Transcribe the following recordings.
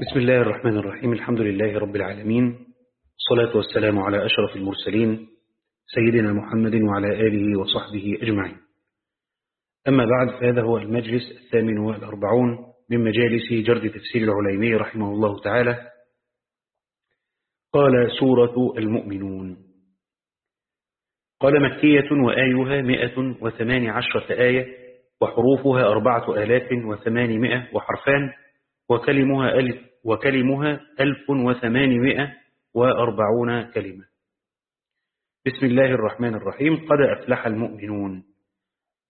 بسم الله الرحمن الرحيم. الحمد لله رب العالمين. الصلاة والسلام على أشرف المرسلين سيدنا محمد وعلى آله وصحبه أجمعين. أما بعد فهذا هو المجلس الثامن والأربعون من مجالس جرد تفسير العليمي رحمه الله تعالى. قال سورة المؤمنون. قال مكية وآيها مئة وثمان عشرة آية وحروفها أربعة آلاف وثمانمائة وحرفان وكلمها ألف, وكلمها ألف وثمانمائة وأربعون كلمة. بسم الله الرحمن الرحيم. قد أفلح المؤمنون.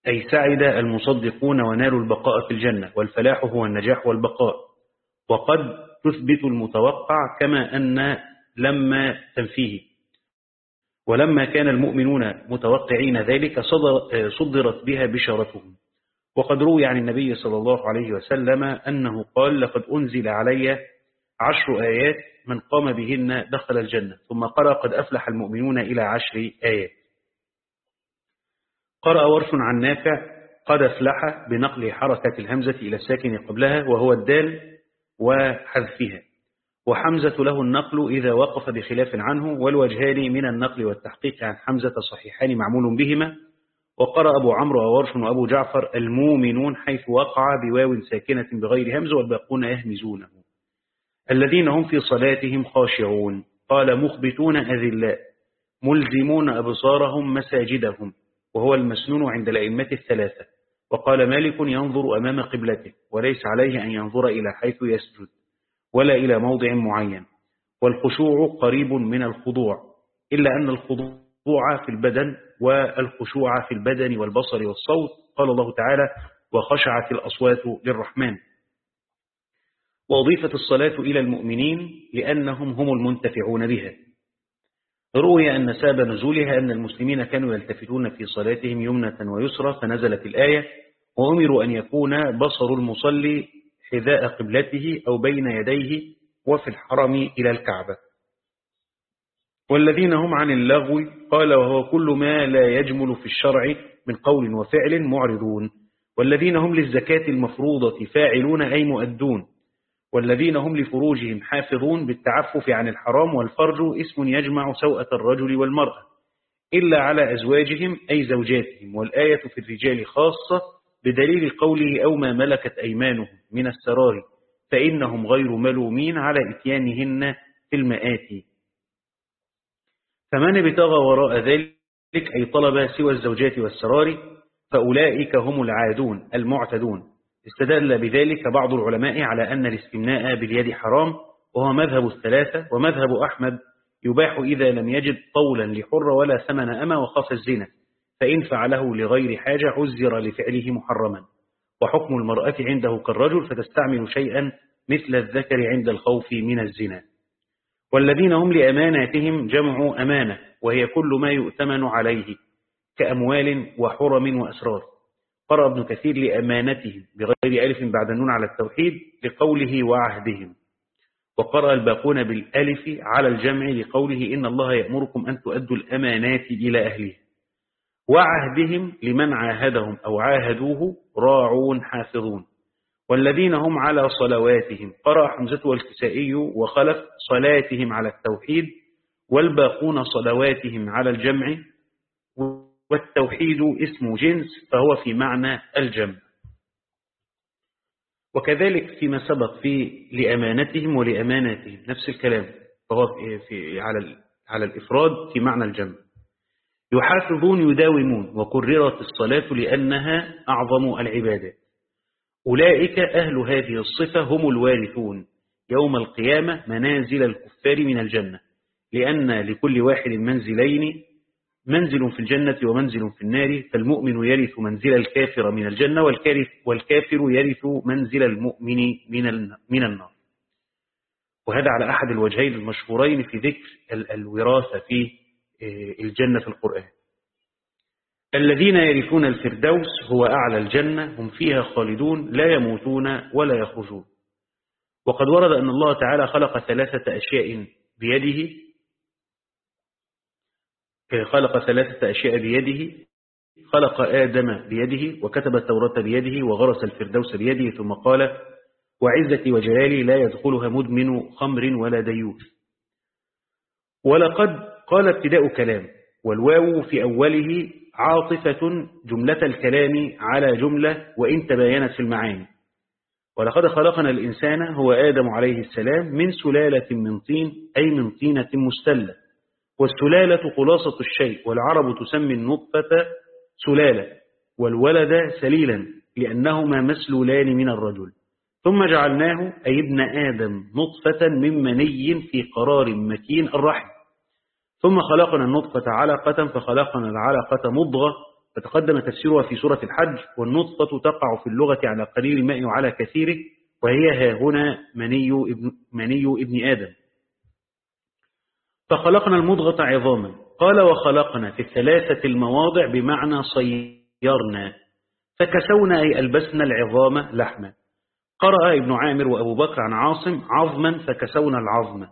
أي سعد المصدقون ونالوا البقاء في الجنة والفلاح هو النجاح والبقاء. وقد تثبت المتوقع كما أن لما تنفيه. ولما كان المؤمنون متوقعين ذلك صدرت بها بشارتهم. وقد روي عن النبي صلى الله عليه وسلم أنه قال لقد أنزل علي عشر آيات من قام بهن دخل الجنة ثم قرأ قد أفلح المؤمنون إلى عشر آيات. قرأ ورش عن نافع قد أفلح بنقل حركة الهمزة إلى الساكن قبلها وهو الدال وحذفها. وحمزة له النقل إذا وقف بخلاف عنه والوجهان من النقل والتحقيق عن حمزة صحيحان معمول بهما. وقرأ أبو عمرو وورش وأبو جعفر المؤمنون حيث وقع بواو ساكنة بغير همز والباقون يهمزونه. الذين هم في صلاتهم خاشعون. قال مخبتون أذلاء. ملزمون أبصارهم مساجدهم. وهو المسنون عند الأئمة الثلاثة. وقال مالك ينظر أمام قبلته. وليس عليه أن ينظر إلى حيث يسجد. ولا إلى موضع معين. والخشوع قريب من الخضوع. إلا أن الخضوع في البدن والخشوع في البدن والبصر والصوت قال الله تعالى وخشعت الأصوات للرحمن. وأضيفت الصلاة إلى المؤمنين لأنهم هم المنتفعون بها. روي أن ساب نزولها أن المسلمين كانوا يلتفتون في صلاتهم يمنة ويسرى فنزلت الآية وأمروا أن يكون بصر المصلي حذاء قبلته أو بين يديه وفي الحرم إلى الكعبة. والذين هم عن اللغو قال وهو كل ما لا يجمل في الشرع من قول وفعل معرضون. والذين هم للزكاة المفروضة فاعلون أي مؤدون. والذين هم لفروجهم حافظون بالتعفف عن الحرام والفرج اسم يجمع سوءة الرجل والمرأة. إلا على أزواجهم أي زوجاتهم. والآية في الرجال خاصة بدليل قوله أو ما ملكت أيمانهم من السرار فإنهم غير ملومين على إتيانهن في المآتي. فمن ابتغى وراء ذلك أي طلب سوى الزوجات والسرار فأولئك هم العادون المعتدون. استدل بذلك بعض العلماء على أن الاستمناء باليد حرام وهو مذهب الثلاثة ومذهب أحمد يباح إذا لم يجد طولا لحر ولا ثمن أما وخاف الزنا فإن فعله لغير حاجة عزر لفعله محرما. وحكم المرأة عنده كالرجل فتستعمل شيئا مثل الذكر عند الخوف من الزنا. والذين هم لأماناتهم جمع أمانة وهي كل ما يؤتمن عليه كأموال وحرم وأسرار. قرأ ابن كثير لأمانتهم بغير ألف بعد النون على التوحيد لقوله وعهدهم. وقرأ الباقون بالألف على الجمع لقوله إن الله يأمركم أن تؤدوا الأمانات إلى أهلها. وعهدهم لمن عاهدهم أو عاهدوه راعون حافظون. والذين هم على صلواتهم. قرأ حمزة والكسائي وخلف صلاتهم على التوحيد والباقون صلواتهم على الجمع والتوحيد اسم جنس فهو في معنى الجمع. وكذلك فيما سبق في لأمانتهم ولأماناتهم نفس الكلام فهو في على على الإفراد في معنى الجمع. يحافظون يداومون وكررت الصلاة لأنها أعظم العبادات أولئك أهل هذه الصفة هم الوارثون. يوم القيامة منازل الكفار من الجنة. لأن لكل واحد منزلين منزل في الجنة ومنزل في النار. فالمؤمن يرث منزل الكافر من الجنة والكافر يرث منزل المؤمن من النار. وهذا على أحد الوجهين المشهورين في ذكر الوراثة في الجنة في القرآن. الذين يرثون الفردوس هو أعلى الجنة هم فيها خالدون لا يموتون ولا يخرجون. وقد ورد أن الله تعالى خلق ثلاثة أشياء بيده. خلق ثلاثة أشياء بيده. خلق آدم بيده وكتب التوراة بيده وغرس الفردوس بيده ثم قال وعزتي وجلالي لا يدخلها مدمن خمر ولا ديوث ولقد قال ابتداء كلام والواو في أوله عاطفة جملة الكلام على جملة وإن تباينت في المعاني. ولقد خلقنا الإنسان هو آدم عليه السلام من سلالة من طين أي من طينة مستلة. والسلالة خلاصة الشيء والعرب تسمي النطفة سلالة والولد سليلا لأنهما مسلولان من الرجل. ثم جعلناه أي ابن آدم نطفة من مني في قرار مكين الرحم. ثم خلقنا النطفة علقة فخلقنا العلقة مضغة. فتقدم تفسيرها في سورة الحج والنطفة تقع في اللغة على قليل الماء وعلى كثيره وهي ها هنا مني ابن, مني ابن آدم. فخلقنا المضغة عظاما. قال وخلقنا في الثلاثة المواضع بمعنى صيرنا. فكسونا أي ألبسنا العظام لحما. قرأ ابن عامر وأبو بكر عن عاصم عظما فكسونا العظم.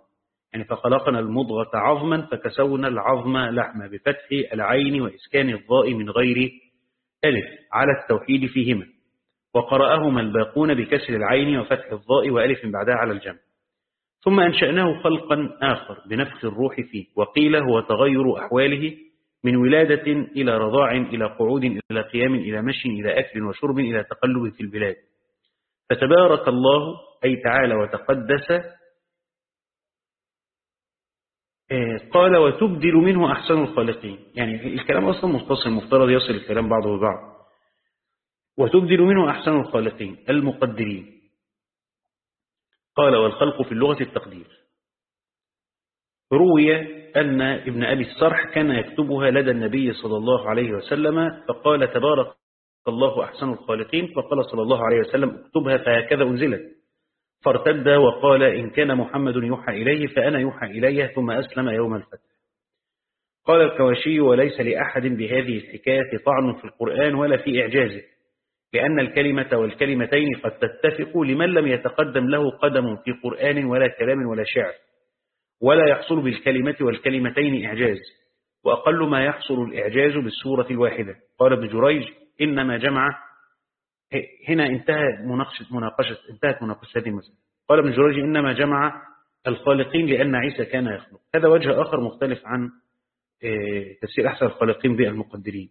يعني فخلقنا المضغة عظما فكسونا العظم لحما بفتح العين وإسكان الضاء من غير ألف على التوحيد فيهما. وقرأهما الباقون بكسر العين وفتح الضاء وألف بعدها على الجمع. ثم أنشأناه خلقا آخر بنفخ الروح فيه. وقيل هو تغير أحواله من ولادة إلى رضاع إلى قعود إلى قيام إلى مشي إلى أكل وشرب إلى تقلب في البلاد. فتبارك الله أي تعالى وتقدس قال وتبدل منه أحسن الخالقين. يعني الكلام أصلا متصل مفترض يصل الكلام بعضه ببعض. وتبدل منه أحسن الخالقين المقدرين. قال والخلق في اللغة التقدير. روي أن ابن أبي الصرح كان يكتبها لدى النبي صلى الله عليه وسلم فقال تبارك الله أحسن الخالقين فقال صلى الله عليه وسلم اكتبها فهكذا أنزلت. فارتد وقال إن كان محمد يوحى إليه فأنا يوحى إليه ثم أسلم يوم الفتح. قال الكواشي وليس لأحد بهذه الحكاية طعن في القرآن ولا في إعجازه لأن الكلمة والكلمتين قد تتفق لمن لم يتقدم له قدم في قرآن ولا كلام ولا شعر ولا يحصل بالكلمة والكلمتين إعجاز وأقل ما يحصل الإعجاز بالسورة الواحدة. قال ابن جريج إنما جمع هنا انتهى مناقشة مناقشة انتهت مناقشة هذه المسألة. قال ابن جريج إنما جمع الخالقين لأن عيسى كان يخلق. هذا وجه آخر مختلف عن آه، تفسير أحسن الخالقين بالمقدرين.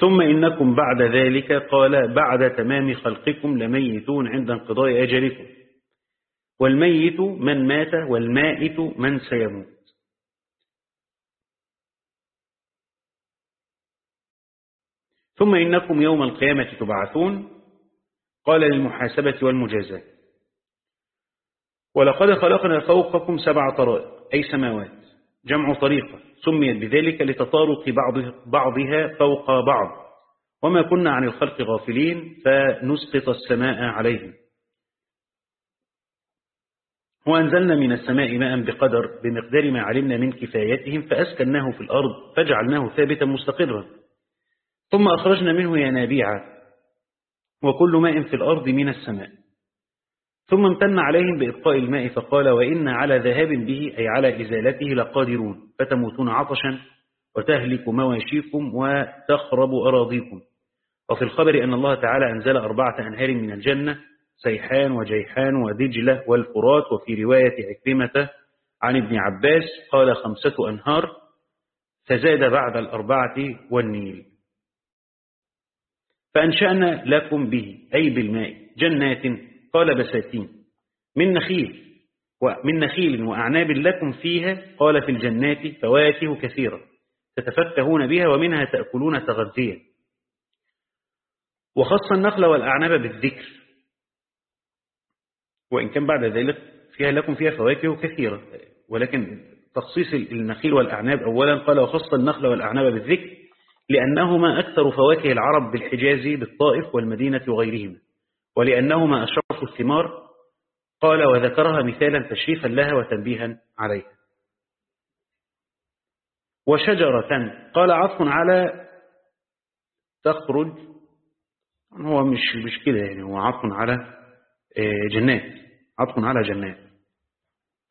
ثم إنكم بعد ذلك قال بعد تمام خلقكم لميتون عند انقضاء أجلكم. والميت من مات والمائت من سيموت. ثم إنكم يوم القيامة تبعثون؟ قال للمحاسبة والمجازاة. ولقد خلقنا فوقكم سبع طرائق أي سماوات. جمع طريقة سميت بذلك لتطارق بعض بعضها فوق بعض. وما كنا عن الخلق غافلين فنسقط السماء عليهم. وأنزلنا من السماء ماء بقدر بمقدار ما علمنا من كفايتهم فأسكناه في الأرض فجعلناه ثابتا مستقرا. ثم أخرجنا منه ينابيع وكل ماء في الأرض من السماء. ثم امتن عليهم بإبقاء الماء فقال وإن على ذهاب به أي على إزالته لقادرون. فتموتون عطشا وتهلك مواشيكم وتخرب أراضيكم. وفي الخبر أن الله تعالى أنزل أربعة أنهار من الجنة سيحان وجيحان ودجلة والفرات. وفي رواية عكرمة عن ابن عباس قال خمسة أنهار فزاد بعد الأربعة والنيل. فأنشأنا لكم به أي بالماء جنات قال بساتين. من نخيل ومن نخيل وأعناب لكم فيها قال في الجنات فواكه كثيرة. تتفكهون بها ومنها تأكلون تغذيا وخص النخل والأعناب بالذكر. وإن كان بعد ذلك فيها لكم فيها فواكه كثيرة. ولكن تخصيص النخيل والأعناب أولا قال وخص النخل والأعناب بالذكر. لأنهما أكثر فواكه العرب بالحجاز بالطائف والمدينة وغيرهما. ولأنهما أشرف الثمار. قال وذكرها مثالا تشريفا لها وتنبيها عليها. وشجرة قال عطف على تخرج. هو مش مش كده يعني هو عطف على آه، جنات عطف على جنات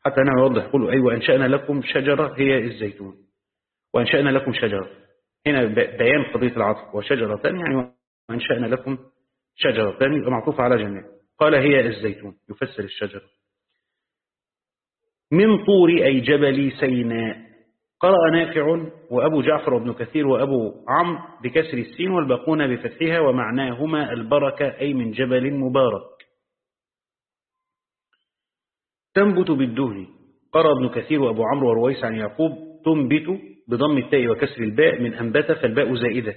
حتى أنا أوضح يقول أيوة أنشأنا لكم شجرة هي الزيتون. وأنشأنا لكم شجرة. هنا بيان قضية العطف وشجرة يعني وأنشأنا لكم شجرة يبقى معطوف على جميع. قال هي الزيتون يفسر الشجرة. من طور أي جبل سيناء. قرأ نافع وأبو جعفر وابن كثير وأبو عمرو بكسر السين والباقون بفتحها ومعناهما البركة أي من جبل مبارك. تنبت بالدهن. قرأ ابن كثير وأبو عمرو ورويس عن يعقوب تنبت بضم التاء وكسر الباء من أنبت فالباء زائدة.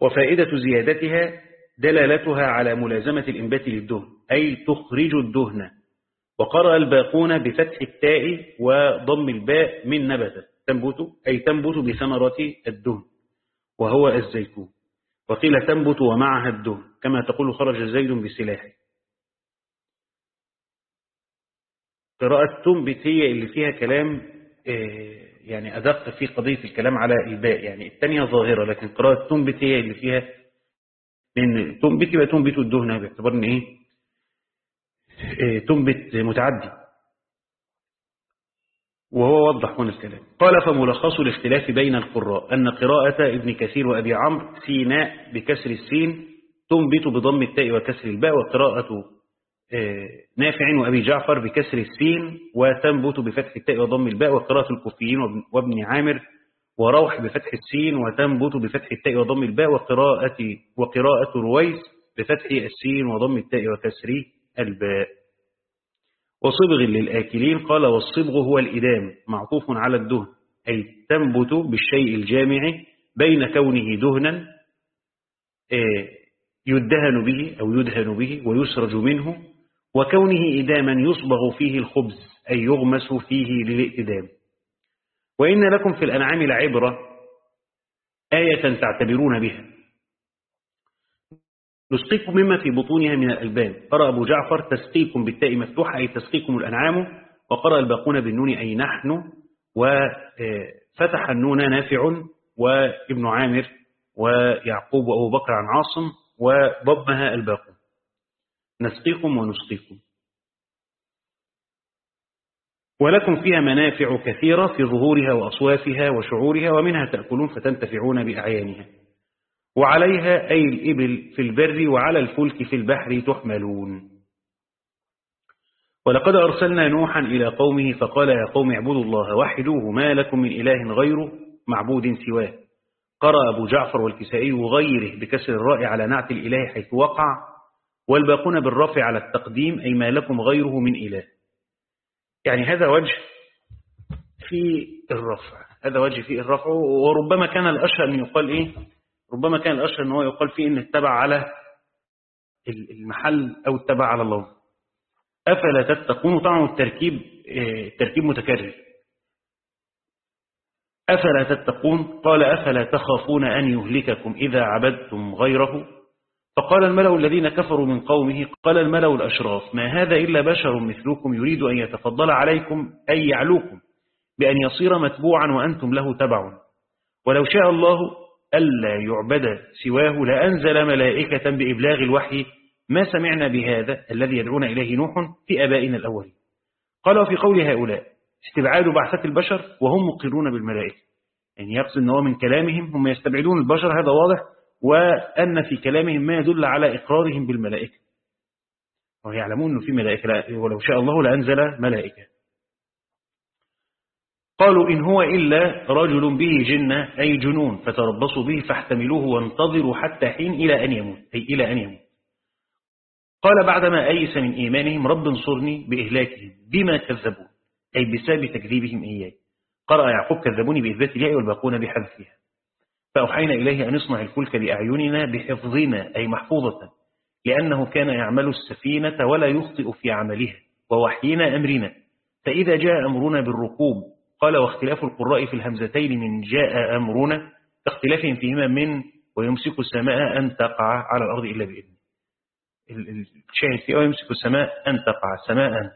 وفائدة زيادتها دلالتها على ملازمة الإنبات للدهن أي تخرج الدهن. وقرأ الباقون بفتح التاء وضم الباء من نبت تنبت أي تنبت بثمرة الدهن وهو الزيتون. وقيل تنبت ومعها الدهن كما تقول خرج زيد بسلاحه. قراءة تنبت هي اللي فيها كلام يعني أدق في قضية الكلام على الباء. يعني الثانية ظاهرة لكن قراءة تنبت هي اللي فيها لأن تنبت يبقى تنبت الدهن باعتبار إن إيه؟ تنبت متعدي. وهو وضح هنا الكلام. قال فملخص الاختلاف بين القراء أن قراءة ابن كثير وأبي عمرو سيناء بكسر السين تنبت بضم التاء وكسر الباء وقراءة نافع وأبي جعفر بكسر السين وتنبت بفتح التاء وضم الباء وقراءة الكوفيين وابن عامر وروح بفتح السين وتنبت بفتح التاء وضم الباء وقراءة وقراءة رويس بفتح السين وضم التاء وكسر الباء. وصبغ للآكلين قال والصبغ هو الإدام معطوف على الدهن أي تنبت بالشيء الجامع بين كونه دهنا يدهن به أو يدهن به ويسرج منه وكونه إداما يصبغ فيه الخبز أي يغمس فيه للائتدام. وإن لكم في الأنعام لعبرة آية تعتبرون بها. نسقيكم مما في بطونها من الألبان. قرأ أبو جعفر تسقيكم بالتاء مفتوحة أي تسقيكم الأنعام وقرأ الباقون بالنون أي نحن وفتح النون نافع وابن عامر ويعقوب وأبو بكر عن عاصم وضمها الباقون. نسقيكم ونسقيكم. ولكم فيها منافع كثيرة في ظهورها وأصوافها وشعورها ومنها تأكلون فتنتفعون بأعيانها. وعليها أي الإبل في البر وعلى الفلك في البحر تحملون. ولقد أرسلنا نوحا إلى قومه فقال يا قوم اعبدوا الله وحدوه ما لكم من إله غيره معبود سواه. قرأ أبو جعفر والكسائي وغيره بكسر الراء على نعت الإله حيث وقع. والباقون بالرفع على التقديم أي ما لكم غيره من إله. يعني هذا وجه في الرفع. هذا وجه في الرفع. وربما كان الأشهر أن يقال إيه؟ ربما كان الأشهر أنه يقال فيه أن اتبع على المحل أو اتبع على الله. أفلا تتقون؟ طبعا التركيب التركيب متكرر. أفلا تتقون؟ قال أفلا تخافون أن يهلككم إذا عبدتم غيره؟ فقال الملأ الذين كفروا من قومه قال الملأ الأشراف ما هذا إلا بشر مثلكم يريد أن يتفضل عليكم أي يعلوكم بأن يصير متبوعا وأنتم له تبع ولو شاء الله ألا يعبد سواه لأنزل ملائكة بإبلاغ الوحي ما سمعنا بهذا الذي يدعون إليه نوح في أبائنا الأولين. قال وفي قول هؤلاء استبعاد بعثة البشر وهم مقرون بالملائكة. يعني يقصد أنه من كلامهم هم يستبعدون البشر هذا واضح. وأن في كلامهم ما يدل على إقرارهم بالملائكة. ويعلمون أنه في ملائكة ولو شاء الله لأنزل ملائكة. قالوا إن هو إلا رجل به جنة أي جنون فتربصوا به فاحتملوه وانتظروا حتى حين إلى أن يموت أي إلى أن يموت. قال بعدما أيس من إيمانهم رب انصرني بإهلاكهم بما كذبون. أي بسبب تكذيبهم إياي. قرأ يعقوب كذبوني بإثبات الياء والباقون بحذفها. فأوحينا إليه أن يصنع الفلك بأعيننا بحفظنا أي محفوظة لأنه كان يعمل السفينة ولا يخطئ في عملها ووحينا أمرنا. فإذا جاء أمرنا بالركوب قال واختلاف القراء في الهمزتين من جاء أمرنا اختلافهم فيهما من ويمسك السماء أن تقع على الأرض إلا بإذنه. الشاهد فيه ويمسك السماء أن تقع سماء.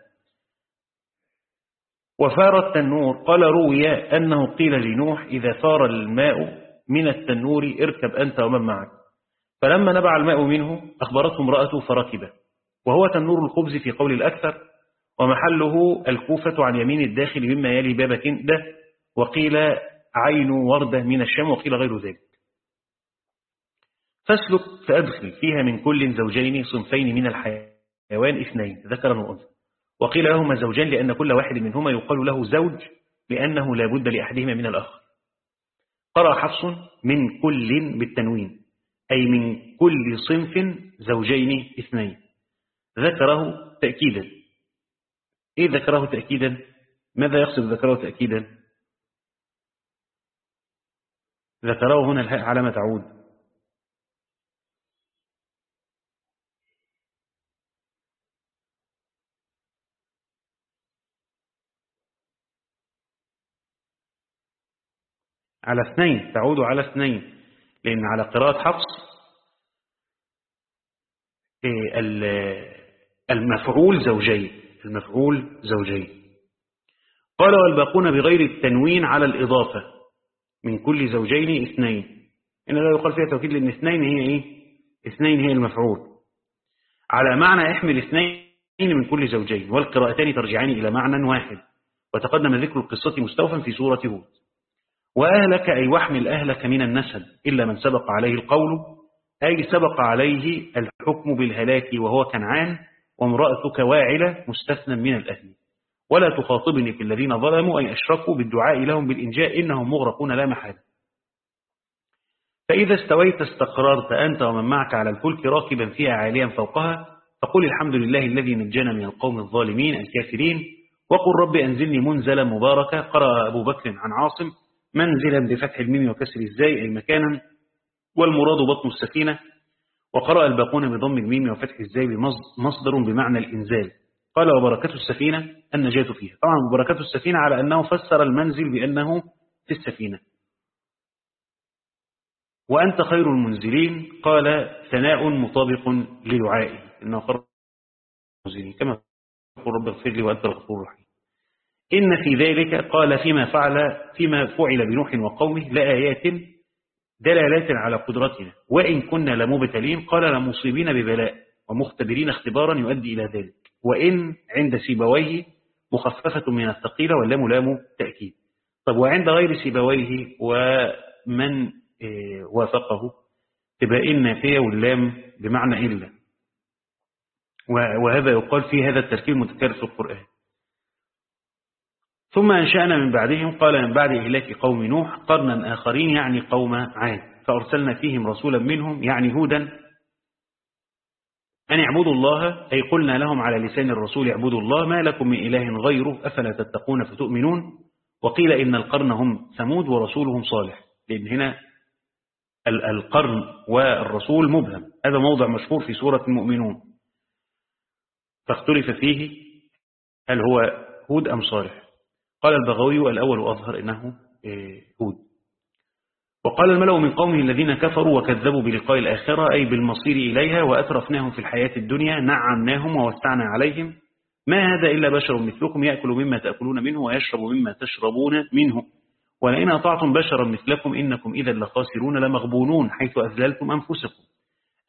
وفار التنور قال روي أنه قيل لنوح إذا فار الماء من التنور اركب أنت ومن معك. فلما نبع الماء منه أخبرته امرأته فركب وهو تنور الخبز في قول الأكثر ومحله الكوفة عن يمين الداخل مما يلي باب كندة وقيل عين وردة من الشام وقيل غير ذلك. فاسلك فأدخل فيها من كل زوجين صنفين من الحيوان اثنين ذكرا وأنثى. وقيل لهما زوجان لأن كل واحد منهما يقال له زوج لأنه لا بد لأحدهما من الآخر قرأ حفص من كل بالتنوين أي من كل صنف زوجين اثنين. ذكره تأكيدا. إيه ذكره تأكيدا؟ ماذا يقصد ذكره تأكيدا؟ ذكره هنا الهاء على ما تعود. على اثنين تعود على اثنين لأن على قراءة حفص إيه، المفعول زوجين المفعول زوجين. قال والباقون بغير التنوين على الإضافة من كل زوجين اثنين. إن لا يقال فيها توكيد لأن اثنين هي إيه؟ اثنين هي المفعول. على معنى احمل اثنين من كل زوجين والقراءتان ترجعان إلى معنى واحد وتقدم ذكر القصة مستوفا في سورة هود. وأهلك أي واحمل أهلك من النسب إلا من سبق عليه القول أي سبق عليه الحكم بالهلاك وهو كنعان وامرأتك واعلة مستثنى من الأهل. ولا تخاطبني في الذين ظلموا أي أشركوا بالدعاء لهم بالإنجاء إنهم مغرقون لا محالة. فإذا استويت استقررت أنت ومن معك على الفلك راكبا فيها عاليا فوقها فقل الحمد لله الذي نجانا من القوم الظالمين الكافرين وقل رب أنزلني منزلا مباركا قرأ أبو بكر عن عاصم منزلا بفتح الميم وكسر الزاي أي مكانا. والمراد بطن السفينة وقرأ الباقون بضم الميم وفتح الزاي مصدر بمعنى الإنزال. قال وبركة السفينة النجاة فيها. طبعا بركة السفينة على أنه فسر المنزل بأنه في السفينة وأنت خير المنزلين قال ثناء مطابق لدعائه إنه خير المنزلين. كما يقول رب اغفر لي وأنت الغفور الرحيم. إن في ذلك قال فيما فعل فيما فعل بنوح وقومه لآيات دلالات على قدرتنا. وإن كنا لمبتلين قال لمصيبين ببلاء ومختبرين اختبارا يؤدي إلى ذلك. وإن عند سيبويه مخففة من الثقيلة واللام لام تأكيد. طب وعند غير سيبويه ومن آه، وافقه؟ تبقى إن فيه واللام بمعنى إلا. وهذا يقال في هذا التركيب متكرر في القرآن. ثم أنشأنا من بعدهم قال من بعد إهلاك قوم نوح قرنا آخرين يعني قوم عاد. فأرسلنا فيهم رسولا منهم يعني هودا. أن اعبدوا الله أي قلنا لهم على لسان الرسول اعبدوا الله ما لكم من إله غيره أفلا تتقون فتؤمنون؟ وقيل إن القرن هم ثمود ورسولهم صالح لأن هنا القرن والرسول مبهم. هذا موضع مشهور في سورة المؤمنون. فاختلف فيه هل هو هود أم صالح. قال البغوي الأول أظهر إنه إيه، هود. وقال الملأ من قومه الذين كفروا وكذبوا بلقاء الآخرة أي بالمصير إليها وأترفناهم في الحياة الدنيا نعمناهم ووسعنا عليهم. ما هذا إلا بشر مثلكم يأكل مما تأكلون منه ويشرب مما تشربون منه. ولئن أطعتم بشرا مثلكم إنكم إذا لخاسرون لمغبونون حيث أذللتم أنفسكم.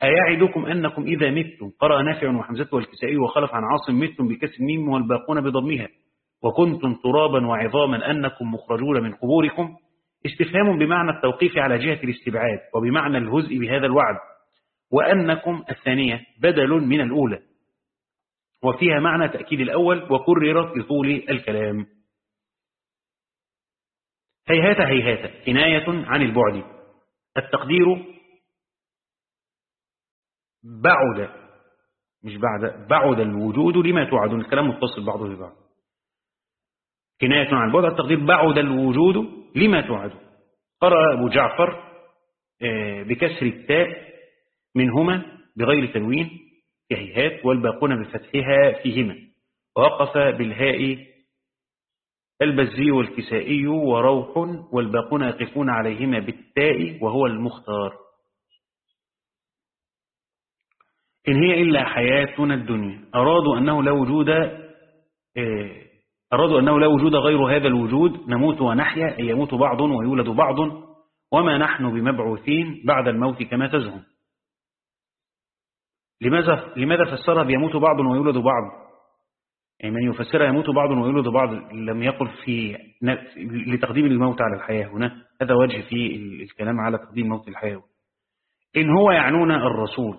أيعدكم أنكم إذا متم؟ قرأ نافع وحمزة والكسائي وخلف عن عاصم متم بكسر ميم والباقون بضمها. وكنتم ترابا وعظاما أنكم مخرجون من قبوركم استفهام بمعنى التوقيف على جهة الاستبعاد وبمعنى الهزء بهذا الوعد وأنكم الثانية بدل من الأولى. وفيها معنى تأكيد الأول وكررت لطول الكلام. هيهات هيهات كناية عن البعد. التقدير بعد مش بعد بعد الوجود لما توعدون الكلام متصل بعضه ببعض. كناية عن البعد التقدير بعد الوجود لما توعد. قرأ أبو جعفر آه، بكسر التاء منهما بغير تنوين كهيهات والباقون بفتحها فيهما. ووقف بالهاء البزي والكسائي وروح والباقون يقفون عليهما بالتاء وهو المختار. إن هي إلا حياتنا الدنيا. أرادوا أنه لا وجود آه، أرادوا أنه لا وجود غير هذا الوجود نموت ونحيا أي يموت بعض ويولد بعض وما نحن بمبعوثين بعد الموت كما تزهم لماذا, لماذا فسرها بيموت بعض ويولد بعض؟ يعني من يفسرها يموت بعض ويولد بعض لم يقل في لتقديم الموت على الحياة هنا هذا وجه في الكلام على تقديم موت الحياة. إن هو يعنون الرسول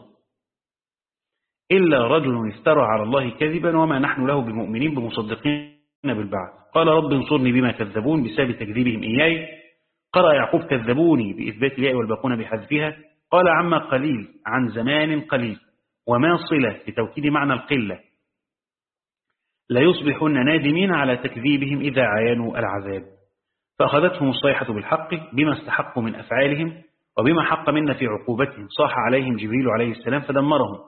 إلا رجل افترى على الله كذبا وما نحن له بمؤمنين بمصدقين. بالبعث. قال رب انصرني بما كذبون بسبب تكذيبهم إياي. قرأ يعقوب كذبوني بإثبات الياء والباقون بحذفها. قال عما قليل عن زمان قليل. وما صلة لتوكيد معنى القلة. لا يصبحن نادمين على تكذيبهم إذا عينوا العذاب. فأخذتهم الصيحة بالحق بما استحقوا من أفعالهم وبما حق منا في عقوبتهم. صاح عليهم جبريل عليه السلام فدمرهم.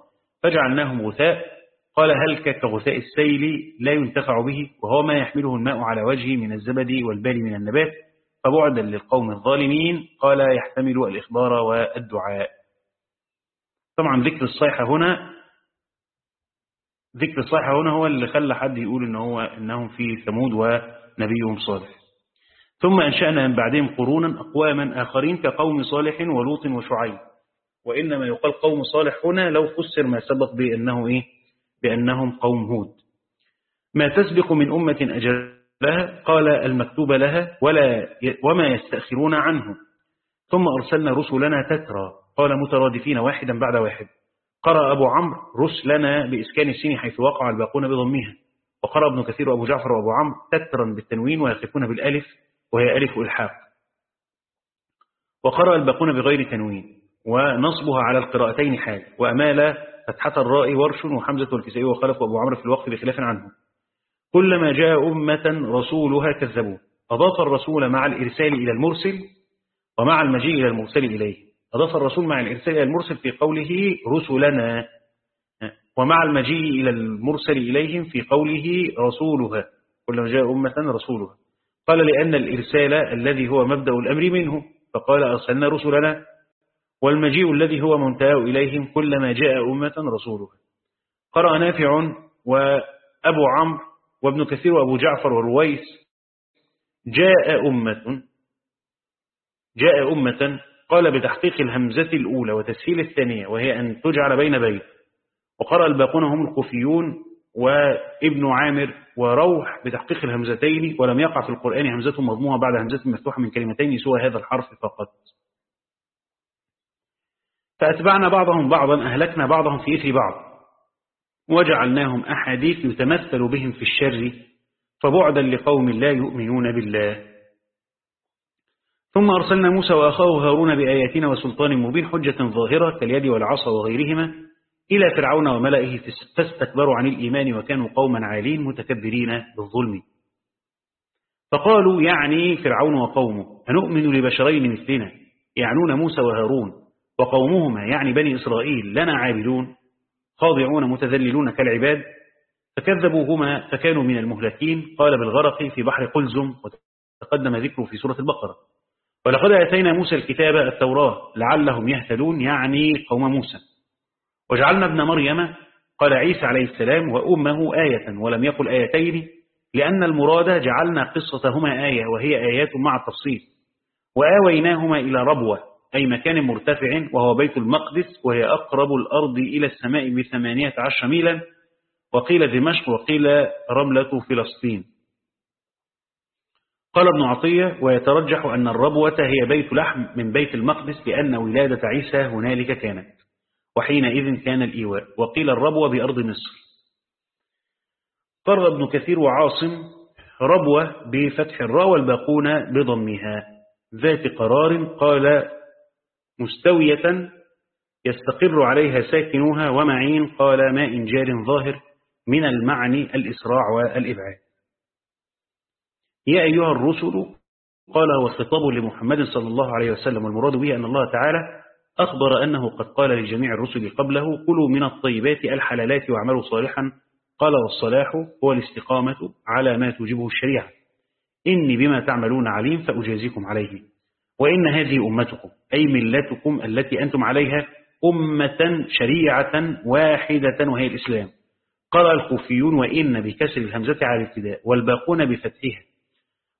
فجعلناهم غثاء قال هل كغثاء السيل لا ينتفع به وهو ما يحمله الماء على وجهه من الزبد والبال من النبات فبعدا للقوم الظالمين قال يحتمل الإخبار والدعاء. طبعا ذكر الصيحة هنا ذكر الصيحة هنا هو اللي خلى حد يقول إن هو إنهم في ثمود ونبيهم صالح. ثم أنشأنا من بعدهم قرونا أقواما آخرين كقوم صالح ولوط وشعيب. وإنما يقال قوم صالح هنا لو فسر ما سبق بأنه إيه؟ بأنهم قوم هود. ما تسبق من أمة أجلها؟ قال المكتوب لها ولا وما يستأخرون عنه. ثم أرسلنا رسلنا تترى. قال مترادفين واحدا بعد واحد. قرأ أبو عمرو رسلنا بإسكان السين حيث وقع الباقون بضمها. وقرأ ابن كثير وأبو جعفر وأبو عمرو تترا بالتنوين ويخفون بالألف وهي ألف إلحاق. وقرأ الباقون بغير تنوين. ونصبها على القراءتين حال. وأمال فتحة الراء ورش وحمزة والكسائي وخلف وأبو عمرو في الوقت بخلاف عنه. كلما جاء أمة رسولها كذبوه أضاف الرسول مع الإرسال إلى المرسل ومع المجيء إلى المرسل إليه. أضاف الرسول مع الإرسال إلى المرسل في قوله رسلنا. ومع المجيء إلى المرسل إليهم في قوله رسولها. كلما جاء أمة رسولها. قال لأن الإرسال الذي هو مبدأ الأمر منه. فقال أرسلنا رسلنا. والمجيء الذي هو منتهى إليهم كلما جاء أمة رسولها. قرأ نافع وأبو عمرو وابن كثير وأبو جعفر ورويس جاء أمة جاء أمة قال بتحقيق الهمزة الأولى وتسهيل الثانية وهي أن تجعل بين بيت. وقرأ الباقون هم الكوفيون وابن عامر وروح بتحقيق الهمزتين ولم يقع في القرآن همزة مضمومة بعد همزة مفتوحة من كلمتين سوى هذا الحرف فقط. فأتبعنا بعضهم بعضا أهلكنا بعضهم في إثر بعض. وجعلناهم أحاديث يتمثل بهم في الشر فبعدا لقوم لا يؤمنون بالله. ثم أرسلنا موسى وأخاه هارون بآياتنا وسلطان مبين حجة ظاهرة كاليد والعصا وغيرهما إلى فرعون وملئه فاستكبروا عن الإيمان وكانوا قوما عالين متكبرين بالظلم. فقالوا يعني فرعون وقومه أنؤمن لبشرين مثلنا؟ يعنون موسى وهارون. وقومهما يعني بني إسرائيل لنا عابدون خاضعون متذللون كالعباد فكذبوهما فكانوا من المهلكين قال بالغرق في بحر قلزم وتقدم ذكره في سورة البقرة. ولقد أتينا موسى الكتاب التوراة لعلهم يهتدون يعني قوم موسى. وجعلنا ابن مريم قال عيسى عليه السلام وأمه آية ولم يقل آيتين لأن المراد جعلنا قصتهما آية وهي آيات مع التفصيل. وآويناهما إلى ربوة أي مكان مرتفع وهو بيت المقدس وهي أقرب الأرض إلى السماء بثمانية عشر ميلا. وقيل دمشق وقيل رملة فلسطين. قال ابن عطية ويترجح أن الربوة هي بيت لحم من بيت المقدس لأن ولادة عيسى هنالك كانت. وحينئذ كان الإيواء. وقيل الربوة بأرض مصر. قرر ابن كثير وعاصم ربوة بفتح الراء والباقون بضمها. ذات قرار قال مستوية يستقر عليها ساكنوها ومعين قال ماء جار ظاهر من المعني الإسراع والإبعاد. يا أيها الرسل قال هو خطاب لمحمد صلى الله عليه وسلم والمراد به أن الله تعالى أخبر أنه قد قال لجميع الرسل قبله كلوا من الطيبات الحلالات واعملوا صالحا. قال والصلاح هو الاستقامة على ما توجبه الشريعة. إني بما تعملون عليم فأجازيكم عليه. وإن هذه أمتكم أي ملتكم التي أنتم عليها أمة شريعة واحدة وهي الإسلام. قال الكوفيون وإن بكسر الهمزة على الابتداء والباقون بفتحها.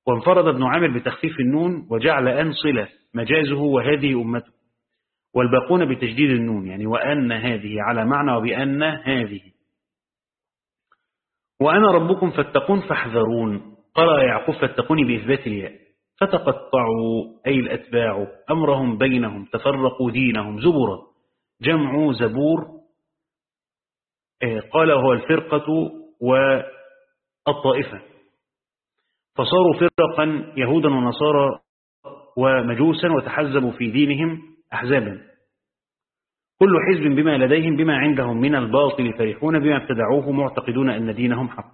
وانفرد ابن عامر بتخفيف النون وجعل أن صلة مجازه وهذه أمته. والباقون بتجديد النون يعني وأن هذه على معنى وبأن هذه. وأنا ربكم فاتقون فاحذرون قرأ يعقوب فاتقوني بإثبات الياء. فتقطعوا أي الأتباع أمرهم بينهم تفرقوا دينهم. زبرا جمع زبور. آه، قال هو الفرقة والطائفة. فصاروا فرقا يهودا ونصارى ومجوسا وتحزبوا في دينهم أحزابا. كل حزب بما لديهم بما عندهم من الباطل فرحون بما ابتدعوه معتقدون أن دينهم حق.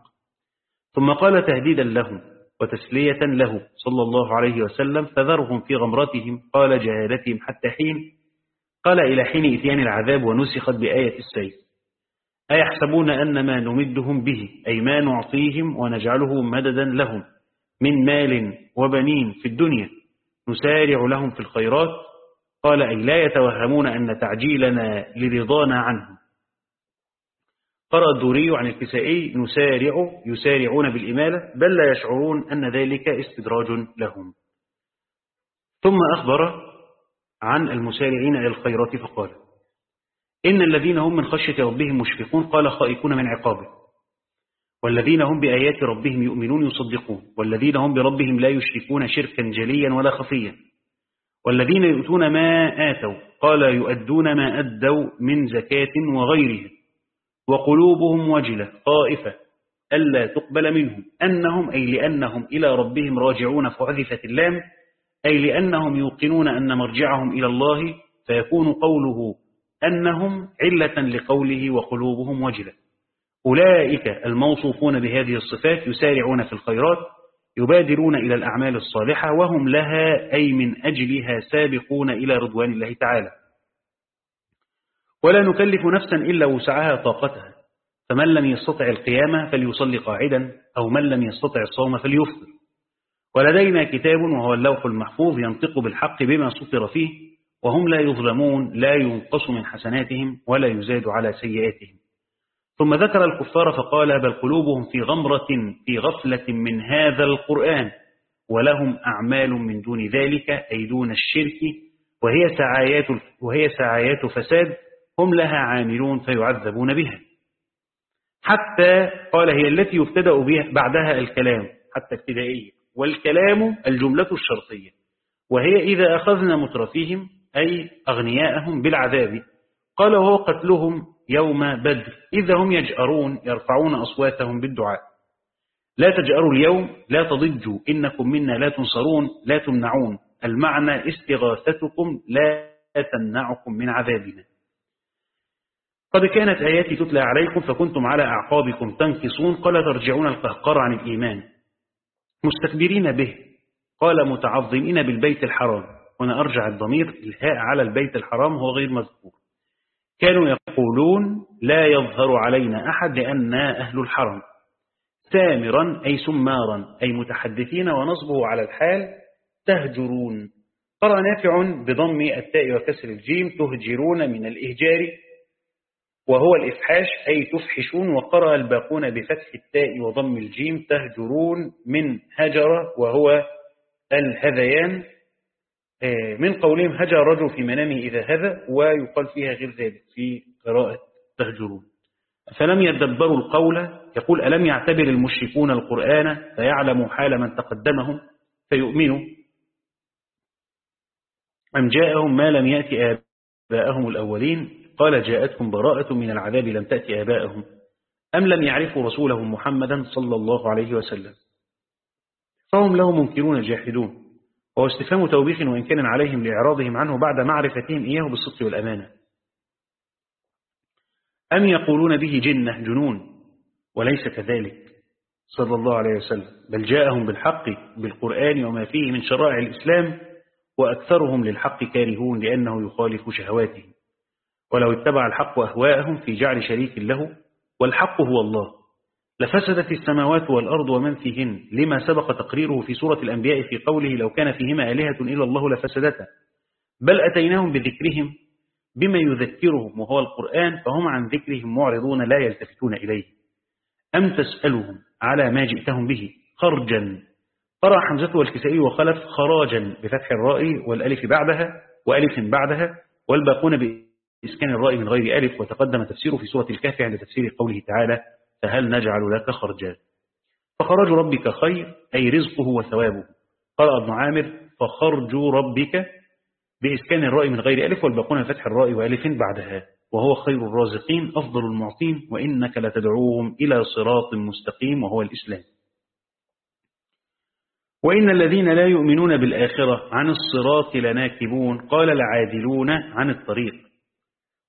ثم قال تهديدا لهم. وتسلية له صلى الله عليه وسلم فذرهم في غمرتهم قال جهالتهم حتى حين قال إلى حين إتيان العذاب ونسخت بآية السيف. أيحسبون أن ما نمدهم به أي ما نعطيهم ونجعله مددا لهم من مال وبنين في الدنيا نسارع لهم في الخيرات. قال أي لا يتوهمون أن تعجيلنا لرضانا عنهم. قرأ الدوري عن الكسائي نسارع يسارعون بالإمالة بل لا يشعرون أن ذلك استدراج لهم. ثم أخبر عن المسارعين إلى الخيرات فقال إن الذين هم من خشية ربهم مشفقون قال خائفون من عقابه. والذين هم بآيات ربهم يؤمنون يصدقون. والذين هم بربهم لا يشركون شركا جليا ولا خفيا. والذين يؤتون ما آتوا قال يؤدون ما أدوا من زكاة وغيرها وقلوبهم وجلة خائفة ألا تقبل منهم. أنهم أي لأنهم إلى ربهم راجعون فعذفت اللام أي لأنهم يوقنون أن مرجعهم إلى الله فيكون قوله أنهم علة لقوله وقلوبهم وجلة. أولئك الموصوفون بهذه الصفات يسارعون في الخيرات يبادرون إلى الأعمال الصالحة وهم لها أي من أجلها سابقون إلى رضوان الله تعالى. ولا نكلف نفسا إلا وسعها طاقتها. فمن لم يستطع القيامة فليصلي قاعدا أو من لم يستطع الصوم فليفطر. ولدينا كتاب وهو اللوح المحفوظ ينطق بالحق بما سطر فيه وهم لا يظلمون لا ينقص من حسناتهم ولا يزاد على سيئاتهم. ثم ذكر الكفار فقال بل قلوبهم في غمرة في غفلة من هذا القرآن ولهم أعمال من دون ذلك أي دون الشرك وهي سعايات, وهي سعايات فساد هم لها عاملون فيعذبون بها. حتى قال هي التي يبتدأ بها بعدها الكلام حتى ابتدائية. والكلام الجملة الشرطية. وهي إذا أخذنا مترفيهم أي أغنياءهم بالعذاب قال وهو قتلهم يوم بدر. إذا هم يجأرون يرفعون أصواتهم بالدعاء. لا تجأروا اليوم لا تضجوا. إنكم منا لا تنصرون لا تمنعون. المعنى استغاثتكم لا تمنعكم من عذابنا. قد كانت آياتي تتلى عليكم فكنتم على أعقابكم تنكصون قال ترجعون القهقر عن الإيمان. مستكبرين به. قال متعظمين بالبيت الحرام. هنا أرجع الضمير الهاء على البيت الحرام هو غير مذكور. كانوا يقولون لا يظهر علينا أحد لأننا أهل الحرم. سامرا أي سمارا أي متحدثين ونصبه على الحال تهجرون. قرأ نافع بضم التاء وكسر الجيم تهجرون من الإهجار. وهو الإفحاش أي تفحشون وقرأ الباقون بفتح التاء وضم الجيم تهجرون من هجر وهو الهذيان. آه، من قولهم هجى الرجل في منامه إذا هذا ويقال فيها غير ذلك في قراءة تهجرون. فلم يدبروا القول؟ يقول ألم يعتبر المشركون القرآن فيعلموا حال من تقدمهم؟ فيؤمنوا أم جاءهم ما لم يأتي آباءهم الأولين؟ قال جاءتكم براءة من العذاب لم تأتي آباءهم أم لم يعرفوا رسولهم محمدا صلى الله عليه وسلم. فهم له منكرون جاحدون وهو استفهام توبيخ وإن كان عليهم لإعراضهم عنه بعد معرفتهم إياه بالصدق والأمانة. أم يقولون به جنة جنون وليس كذلك؟ صلى الله عليه وسلم. بل جاءهم بالحق بالقرآن وما فيه من شرائع الإسلام وأكثرهم للحق كارهون لأنه يخالف شهواتهم. ولو اتبع الحق أهواءهم في جعل شريك له والحق هو الله. لفسدت السماوات والأرض ومن فيهن. لما سبق تقريره في سورة الأنبياء في قوله لو كان فيهما آلهة إلا الله لفسدتا. بل أتيناهم بذكرهم بما يذكرهم وهو القرآن فهم عن ذكرهم معرضون لا يلتفتون إليه. أم تسألهم على ما جئتهم به؟ خرجا. قرأ حمزة والكسائي وخلف خراجا بفتح الراء والألف بعدها وألف بعدها والباقون بإسكان الراء من غير ألف وتقدم تفسيره في سورة الكهف عند تفسير قوله تعالى فهل نجعل لك خرجا؟ فخرج ربك خير أي رزقه وثوابه. قرأ ابن عامر فخرج ربك بإسكان الراء من غير ألف والباقون فتح الراء وألف بعدها. وهو خير الرازقين أفضل المعطين وإنك لتدعوهم إلى صراط مستقيم وهو الإسلام. وإن الذين لا يؤمنون بالآخرة عن الصراط لناكبون قال العادلون عن الطريق.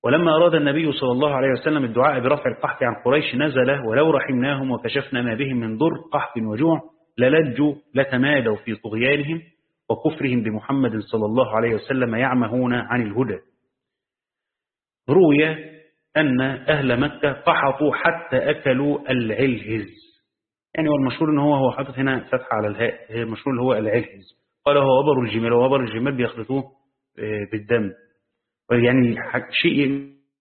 ولما أراد النبي صلى الله عليه وسلم الدعاء برفع القحط عن قريش نزل ولو رحمناهم وكشفنا ما بهم من ضر قحط وجوع للجوا لتمادوا في طغيانهم وكفرهم بمحمد صلى الله عليه وسلم يعمهون عن الهدى. روي أن أهل مكة قحطوا حتى أكلوا العلهز. يعني هو المشهور أنه هو هو حاطط هنا فتحة على الهاء المشهور هو العلهز. قال هو وبر الجمال ووبر الجمال بيخلطوه بالدم. يعني شيء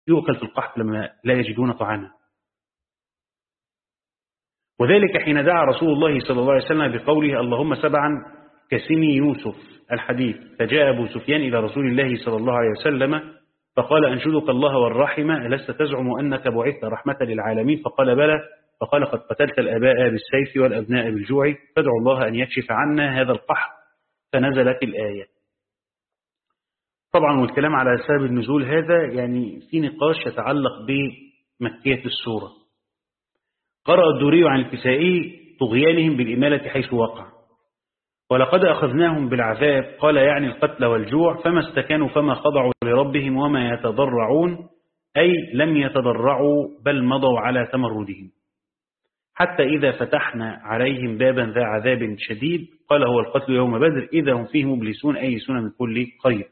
يؤكل في القحط لما لا يجدون طعاما. وذلك حين دعا رسول الله صلى الله عليه وسلم بقوله اللهم سبعا كسمي يوسف الحديث. فجاء أبو سفيان إلى رسول الله صلى الله عليه وسلم فقال أنشدك الله والرحمة ألست تزعم أنك بعثت رحمة للعالمين؟ فقال بلى فقال قد قتلت الآباء بالسيف والأبناء بالجوع فادعوا الله أن يكشف عنا هذا القحط. فنزلت الآية. طبعا والكلام على سبب النزول هذا يعني في نقاش يتعلق بمكية السورة قرأ الدوري عن الكسائي طغيانهم بالإمالة حيث وقع. ولقد أخذناهم بالعذاب قال يعني القتل والجوع فما استكانوا فما خضعوا لربهم وما يتضرعون أي لم يتضرعوا بل مضوا على تمردهم. حتى إذا فتحنا عليهم بابا ذا عذاب شديد قال هو القتل يوم بدر إذا هم فيه مبلسون أيسون من كل خير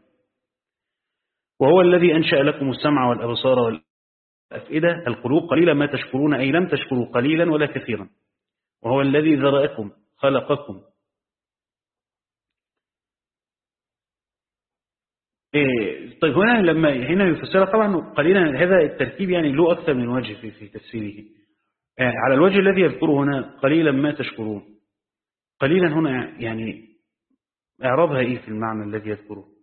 وهو الذي أنشأ لكم السمع والأبصار والأفئدة القلوب قليلا ما تشكرون أي لم تشكروا قليلا ولا كثيرا. وهو الذي ذرأكم خلقكم. إيه طيب هنا لما هنا يفسرها طبعا قليلا هذا التركيب يعني له أكثر من وجه في, في تفسيره. على الوجه الذي يذكره هنا قليلا ما تشكرون. قليلا هنا يعني اعرضها إيه في المعنى الذي يذكره؟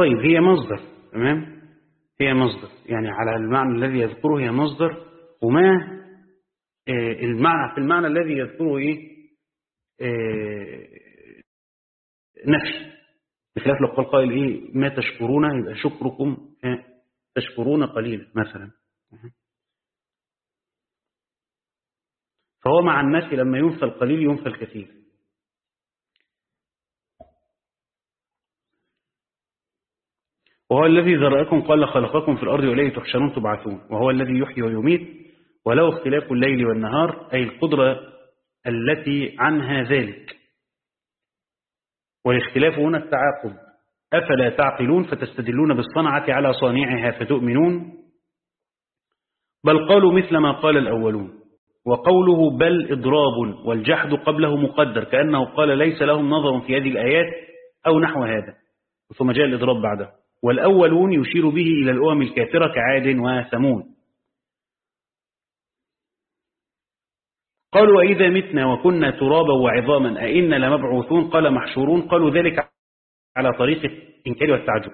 طيب هي مصدر تمام؟ هي مصدر يعني على المعنى الذي يذكره هي مصدر وما آه المعنى في المعنى الذي يذكره إيه؟ آه نفي. بخلاف لو قال قائل إيه؟ ما تشكرون يبقى شكركم آه تشكرون قليلا مثلا. فهو مع النفي لما ينفى القليل ينفى الكثير. وهو الذي ذرأكم قال خلقكم في الأرض وإليه تحشرون تبعثون وهو الذي يحيي ويميت ولو اختلاف الليل والنهار أي القدرة التي عنها ذلك. والاختلاف هنا التعاقب. أفلا تعقلون فتستدلون بالصنعة على صانعها فتؤمنون؟ بل قالوا مثل ما قال الأولون وقوله بل إضراب والجحد قبله مقدر كأنه قال ليس لهم نظر في هذه الآيات أو نحو هذا ثم جاء الإضراب بعده. والأولون يشير به إلى الأمم الكافرة كعاد وثمود قالوا وإذا متنا وكنا ترابا وعظاما أئنا لمبعوثون؟ قال محشورون. قالوا ذلك على طريق الإنكار والتعجب.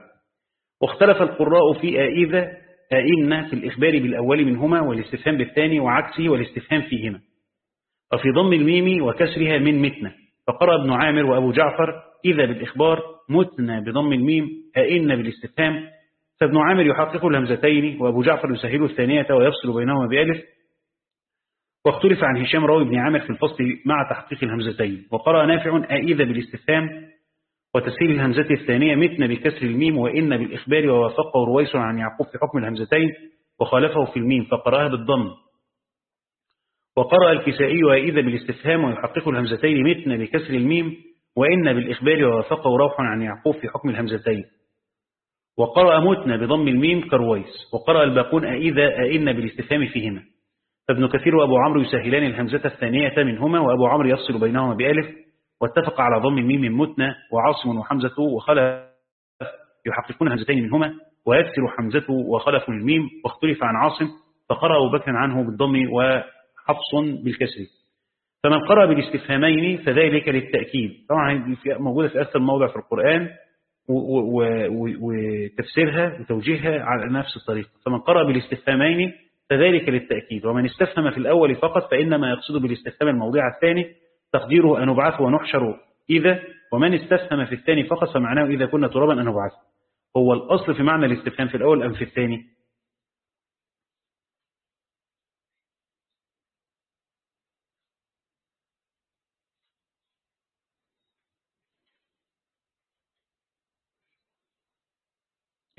واختلف القراء في أئذا أئنا في الإخبار بالأول منهما والاستفهام بالثاني وعكسه والاستفهام فيهما. وفي ضم الميم وكسرها من متنا. فقرأ ابن عامر وأبو جعفر إذا بالإخبار متنا بضم الميم أئن بالاستفهام. فابن عامر يحقق الهمزتين وأبو جعفر يسهل الثانية ويفصل بينهما بألف. واختلف عن هشام راوي بن عامر في الفصل مع تحقيق الهمزتين. وقرأ نافع أئذ بالاستفهام وتسهيل الهمزة الثانية متن بكسر الميم وإن بالإخبار ووافقه رويس عن يعقوب في حكم الهمزتين وخالفه في الميم فقرأها بالضم. وقرأ الكسائي وإذا بالاستفهام ويحقق الهمزتين متن بكسر الميم وإن بالإخبار ووافقه روح عن يعقوب في حكم الهمزتين. وقرأ متن بضم الميم كرويس وقرأ الباقون أئذا أئن بالاستفهام فيهما. فابن كثير وأبو عمرو يسهلان الهمزة الثانية منهما وأبو عمرو يفصل بينهما بألف واتفق على ضم الميم من متن وعاصم وحمزة وخلف يحققون همزتين منهما ويكسر حمزته وخلف الميم واختلف عن عاصم فقرأ أبو بكر عنه بالضم وحفص بالكسر. فمن قرأ بالاستفهامين فذلك للتأكيد. طبعا موجودة في أكثر موضع في القرآن وتفسيرها وتوجيهها على نفس الطريقة. فمن قرأ بالاستفهامين فذلك للتأكيد. ومن استفهم في الأول فقط فإنما يقصد بالاستفهام الموضع الثاني تقديره أن نبعث ونحشر إذا ومن استفهم في الثاني فقط فمعناه إذا كنا ترابا أن نبعث هو الأصل في معنى الاستفهام في الأول أم في الثاني؟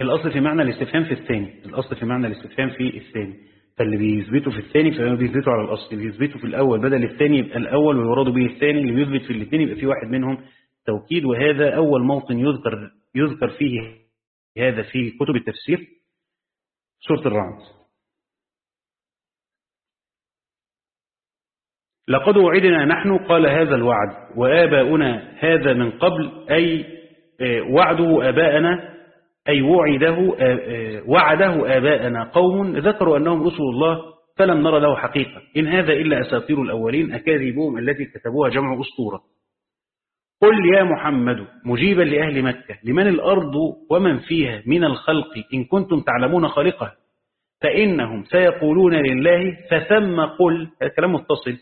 الأصل في معنى الاستفهام في الثاني الأصل في معنى الاستفهام في الثاني. فاللي بيثبته في الثاني فما بيثبته على الأصل اللي بيثبته في الأول بدل الثاني يبقى الأول ويراد به الثاني اللي بيثبت في الاثنين يبقى في واحد منهم. توكيد وهذا أول موطن يذكر يذكر فيه هذا في كتب التفسير. سورة الرعد. لقد وعدنا نحن قال هذا الوعد وآباؤنا هذا من قبل أي وعده آباءنا أي وعده وعده آباءنا قوم ذكروا أنهم رسل الله فلم نرى له حقيقة. إن هذا إلا أساطير الأولين أكاذبهم التي كتبوها جمع أسطورة. قل يا محمد مجيبا لأهل مكة لمن الأرض ومن فيها من الخلق إن كنتم تعلمون خالقه فإنهم سيقولون لله فثم قل الكلام متصل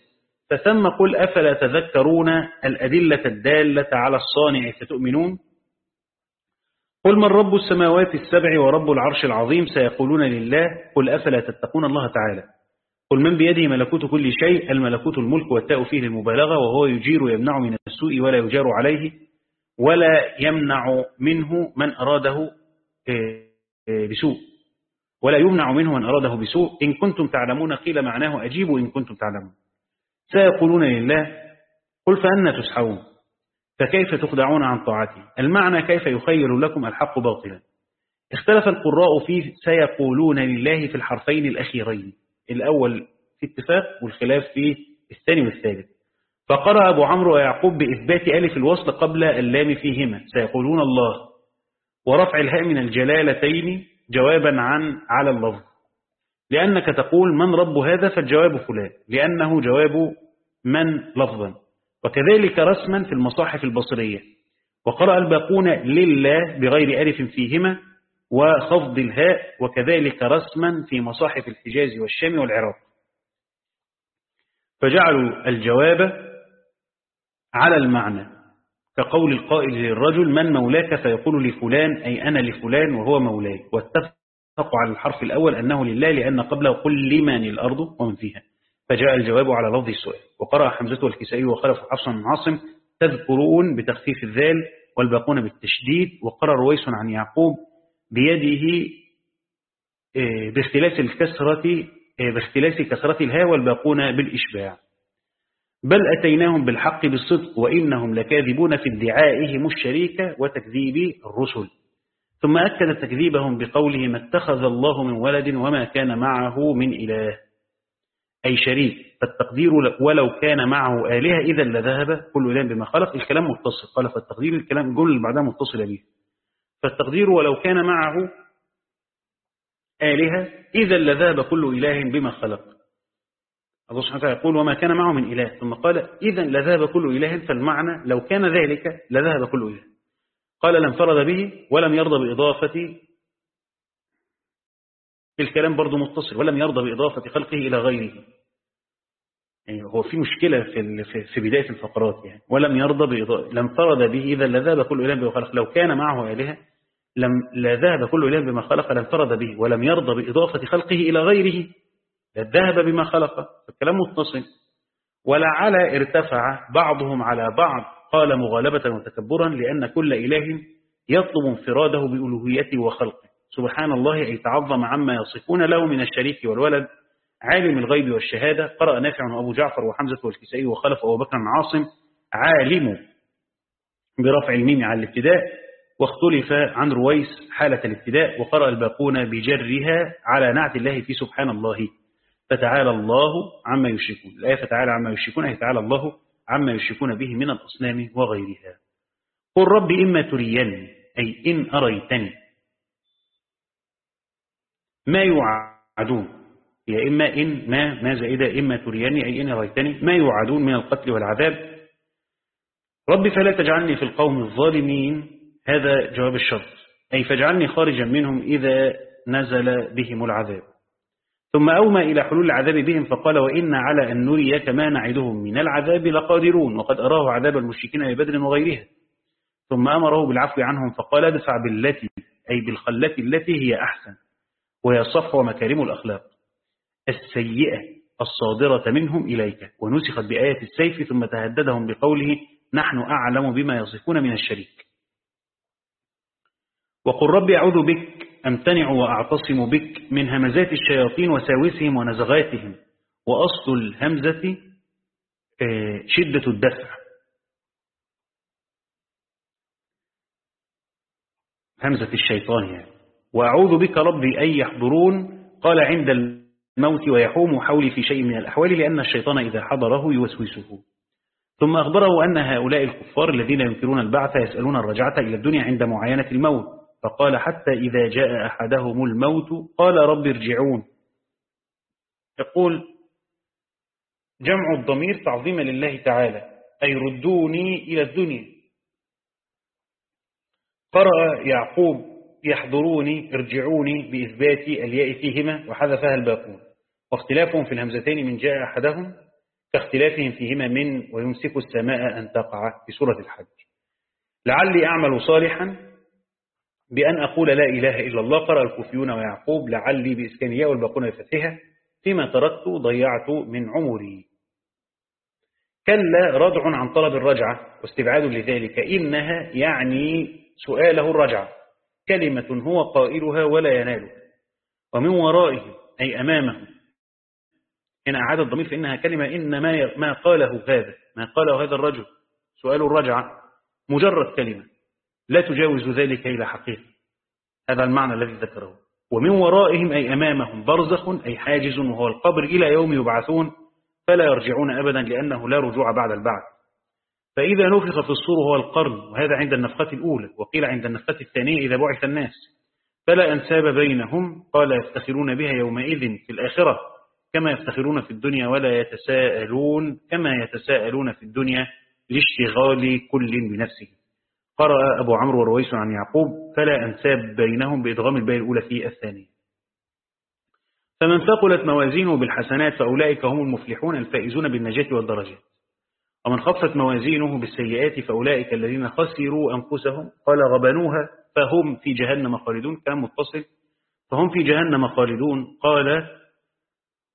فثم قل أفلا تذكرون الأدلة الدالة على الصانع فتؤمنون؟ قل من رب السماوات السبع ورب العرش العظيم سيقولون لله قل أفلا تتقون الله تعالى قل من بيده ملكوت كل شيء الملكوت الملك والتاء فيه للمبالغة وهو يجير ويمنع من السوء ولا يجار عليه ولا يمنع منه من أراده بسوء. ولا يمنع منه من أراده بسوء. إن كنتم تعلمون قيل معناه أجيبوا إن كنتم تعلمون. سيقولون لله قل فأنا تسحون فكيف تخدعون عن طاعته المعنى كيف يخيل لكم الحق باطلا. اختلف القراء في سيقولون لله في الحرفين الأخيرين الأول في اتفاق والخلاف في الثاني والثالث. فقرأ أبو عمرو ويعقوب بإثبات ألف الوصل قبل اللام فيهما سيقولون الله. ورفع الهاء من الجلالتين جوابا عن على اللفظ. لأنك تقول من رب هذا فالجواب فلان لأنه جواب من لفظا. وكذلك رسما في المصاحف البصرية. وقرأ الباقون لله بغير ألف فيهما وخفض الهاء وكذلك رسما في مصاحف الحجاز والشام والعراق. فجعلوا الجواب على المعنى كقول القائل للرجل من مولاك؟ فيقول لفلان أي أنا لفلان وهو مولاي. واتفقوا على الحرف الأول أنه لله لأن قبله قل لمن الأرض ومن فيها. فجاء الجواب على لفظ السؤال. وقرأ حمزة والكسائي وخلف حفصا بن عاصم تذكرون بتخفيف الذال والباقون بالتشديد وقرأ رويس عن يعقوب بيده باختلاف الكسرة باختلاف كسرة الهاء والباقون بالإشباع. بل أتيناهم بالحق بالصدق وإنهم لكاذبون في ادعائهم الشريك وتكذيب الرسل. ثم أكد تكذيبهم بقوله ما اتخذ الله من ولد وما كان معه من إله. أي شريك فالتقدير ولو كان معه آلهة إذا لذهب كل إله بما خلق الكلام متصل قال فالتقدير الكلام الجملة اللي بعدها متصلة به فالتقدير ولو كان معه آلهة إذا لذهب كل إله بما خلق. الله سبحانه وتعالى يقول وما كان معه من إله ثم قال إذا لذهب كل إله فالمعنى لو كان ذلك لذهب كل إله. قال لم فرض به ولم يرضى بإضافة الكلام برضو متصل ولم يرضى بإضافة خلقه إلى غيره. يعني هو في مشكلة في في بداية الفقرات يعني. ولم يرضى بإضافة لم فرض به إذا لذهب كل إله بما خلق. لو كان معه آلهة لم لذهب كل إله بما خلق لم فرض به. ولم يرضى بإضافة خلقه إلى غيره لذهب بما خلق. الكلام متصل. ولعل ارتفع بعضهم على بعض قال مغالبة وتكبرا لأن كل إله يطلب انفراده بألوهيته وخلقه. سبحان الله أي تعظم عما يصفون له من الشريك والولد. عالم الغيب والشهادة. قرأ نافع وأبو جعفر وحمزة والكسائي وخلف أبو بكر عاصم. عالم برفع الميم على الابتداء. واختلف عن رويس حالة الابتداء. وقرأ الباقون بجرها على نعت الله في سبحان الله. فتعالى الله عما يشركون. الآية فتعالى عما يشركون أي تعالى الله عما يشركون به من الأصنام وغيرها. قل رب إما تريني أي إن أريتني. ما يوعدون؟ هي إما إن ما ما زائدة إما ترياني أي إن رأيتني ما يوعدون من القتل والعذاب. رب فلا تجعلني في القوم الظالمين. هذا جواب الشرط. أي فاجعلني خارجا منهم إذا نزل بهم العذاب. ثم أومى إلى حلول العذاب بهم فقال وإن على أن نريك ما نعدهم من العذاب لقادرون وقد أراه عذاب المشركين ببدر وغيرها ثم أمره بالعفو عنهم فقال ادفع بالتي أي بالخلة التي هي أحسن وهي صفوة مكارم الأخلاق. السيئة الصادرة منهم إليك. ونسخت بآية السيف ثم تهددهم بقوله نحن أعلم بما يصفون من الشريك. وقل رب أعوذ بك أمتنع وأعتصم بك من همزات الشياطين وساوسهم ونزغاتهم وأصل الهمزة آه، شدة الدفع. همزة الشيطان يعني. وأعوذ بك ربي أن يحضرون قال عند الموت ويحوم حولي في شيء من الأحوال لأن الشيطان إذا حضره يوسوسه. ثم أخبره أن هؤلاء الكفار الذين ينكرون البعث يسألون الرجعة إلى الدنيا عند معاينة الموت. فقال حتى إذا جاء أحدهم الموت قال رب ارجعون. يقول جمع الضمير تعظيما لله تعالى أي ردوني إلى الدنيا. قرأ يعقوب يحضروني ارجعوني بإثبات الياء فيهما وحذفها الباقون. واختلافهم في الهمزتين من جاء أحدهم كاختلافهم فيهما من ويمسك السماء أن تقع في سورة الحج. لعلي أعمل صالحا بأن أقول لا إله إلا الله قرأ الكوفيون ويعقوب لعلي بإسكان الياء والباقون بفتحها فيما تركت ضيعت من عمري. كلا ردع عن طلب الرجعة واستبعاد لذلك إنها يعني سؤاله الرجعة. كلمة هو قائلها ولا يناله ومن ورائه أي أمامه إن أعاد الضمير فإنها كلمة إن ما ما قاله هذا ما قاله هذا الرجل. سؤال الرجعة مجرد كلمة لا تجاوز ذلك إلى حقيقة. هذا المعنى الذي ذكره. ومن ورائهم أي أمامهم برزخ أي حاجز وهو القبر إلى يوم يبعثون فلا يرجعون أبدا لأنه لا رجوع بعد البعث. فإذا نفخ في الصور هو القرن وهذا عند النفخة الأولى وقيل عند النفخة الثانية إذا بعث الناس. فلا أنساب بينهم قال يفتخرون بها يومئذ في الآخرة. كما يفتخرون في الدنيا ولا يتساءلون كما يتساءلون في الدنيا لاشتغال كل بنفسه. قرأ أبو عمرو ورويس عن يعقوب فلا أنساب بينهم بإدغام الباء الأولى في الثانية فمن ثقلت موازينه بالحسنات فأولئك هم المفلحون الفائزون بالنجاة والدرجات. ومن خفت موازينه بالسيئات فأولئك الذين خسروا أنفسهم. قال غبنوها فهم في جهنم خالدون. كان متصل. فهم في جهنم خالدون. قال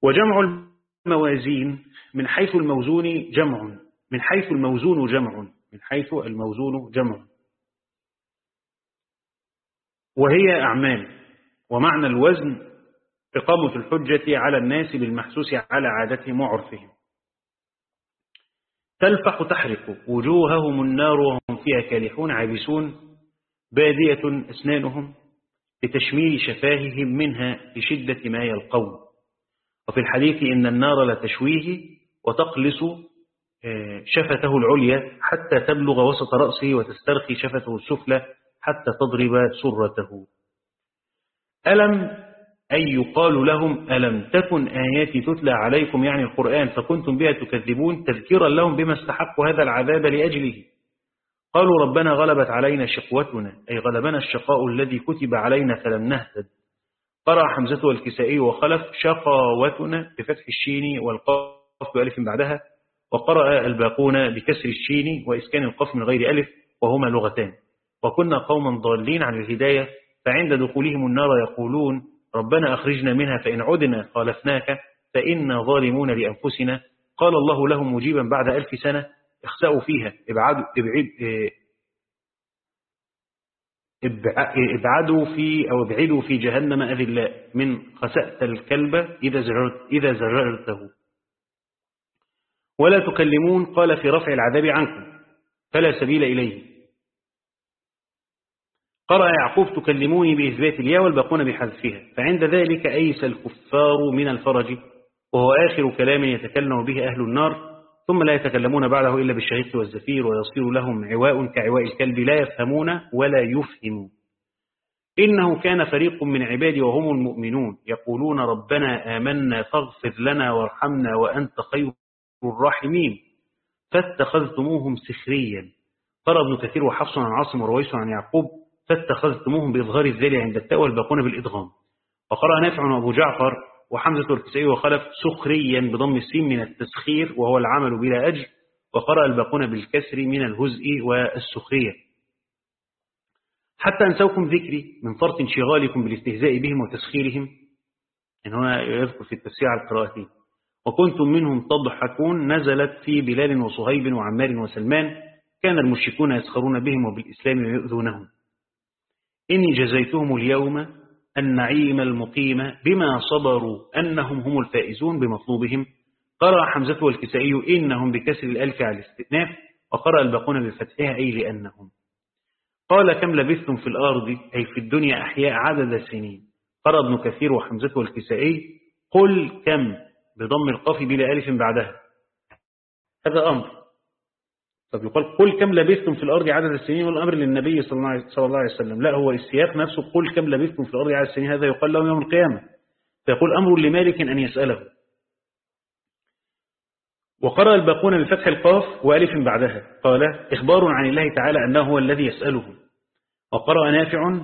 وجمع الموازين من حيث الموزون جمع من حيث الموزون جمع من حيث الموزون جمع. وهي أعمال ومعنى الوزن إقامة الحجة على الناس بالمحسوس على عادتهم وعرفهم. تلفح تحرق وجوههم النار وهم فيها كالحون عابسون بادية أسنانهم لتشميل شفاههم منها لشدة ما يلقون. وفي الحديث إن النار لتشويه وتقلص آه، شفته العليا حتى تبلغ وسط رأسه وتسترخي شفته السفلى حتى تضرب سرته. ألم أي يقال لهم ألم تكن آياتي تتلى عليكم؟ يعني القرآن فكنتم بها تكذبون تذكيرا لهم بما استحقوا هذا العذاب لأجله. قالوا ربنا غلبت علينا شقوتنا أي غلبنا الشقاء الذي كتب علينا فلم نهتد. قرأ حمزة والكسائي وخلف شقاوتنا بفتح الشين والقاف بألف بعدها وقرأ الباقون بكسر الشين وإسكان القف من غير ألف وهما لغتان. وكنا قوما ضالين عن الهداية فعند دخولهم النار يقولون ربنا أخرجنا منها فإن عدنا خالفناك فإنا ظالمون لأنفسنا. قال الله لهم مجيبا بعد ألف سنة اخسأوا فيها ابعدوا, ابعدوا في أو ابعدوا في جهنم أذلاء من خسأت الكلب إذا زررت إذا زررته ولا تكلمون قال في رفع العذاب عنكم فلا سبيل إليه. قرأ يعقوب تكلموني بإثبات الياء والباقون بحذفها فعند ذلك أيس الكفار من الفرج وهو آخر كلام يتكلم به أهل النار ثم لا يتكلمون بعده إلا بالشهيق والزفير ويصير لهم عواء كعواء الكلب لا يفهمون ولا يفهمون. إنه كان فريق من عبادي وهم المؤمنون. يقولون ربنا آمنا فاغفر لنا وارحمنا وأنت خير الراحمين. فاتخذتموهم سخريا. قال ابن كثير وحفص عن عاصم ورويس عن يعقوب فاتخذتموهم بإظهار الذال عند التاء والباقون بالإدغام. وقرأ نافع وأبو جعفر وحمزة والكسائي وخلف سخريا بضم السين من التسخير وهو العمل بلا أجر وقرأ الباقون بالكسر من الهزء والسخرية. حتى أنسوكم ذكري من فرط انشغالكم بالاستهزاء بهم وتسخيرهم إن هنا يذكر في التفسير على القراءتين وكنتم منهم تضحكون نزلت في بلال وصهيب وعمار وسلمان كان المشركون يسخرون بهم وبالإسلام ويؤذونهم إني جزيتهم اليوم النعيم المقيم بما صبروا أنهم هم الفائزون بمطلوبهم. قرأ حمزة والكسائي إنهم بكسر الألف على الاستئناف وقرأ الباقون بفتحها أي لأنهم. قال كم لبثتم في الأرض؟ أي في الدنيا أحياء عدد سنين. قرأ ابن كثير وحمزة والكسائي قل كم؟ بضم القاف بلا ألف بعدها. هذا أمر. طب يقال قل كم لبثتم في الأرض عدد السنين والأمر للنبي صلى الله عليه وسلم. لا هو السياق نفسه قل كم لبثتم في الأرض عدد السنين هذا يقال له يوم القيامة. فيقول أمر لمالك أن يسأله. وقرأ الباقون بفتح القاف وألف بعدها. قال إخبار عن الله تعالى أنه هو الذي يسأله. وقرأ نافع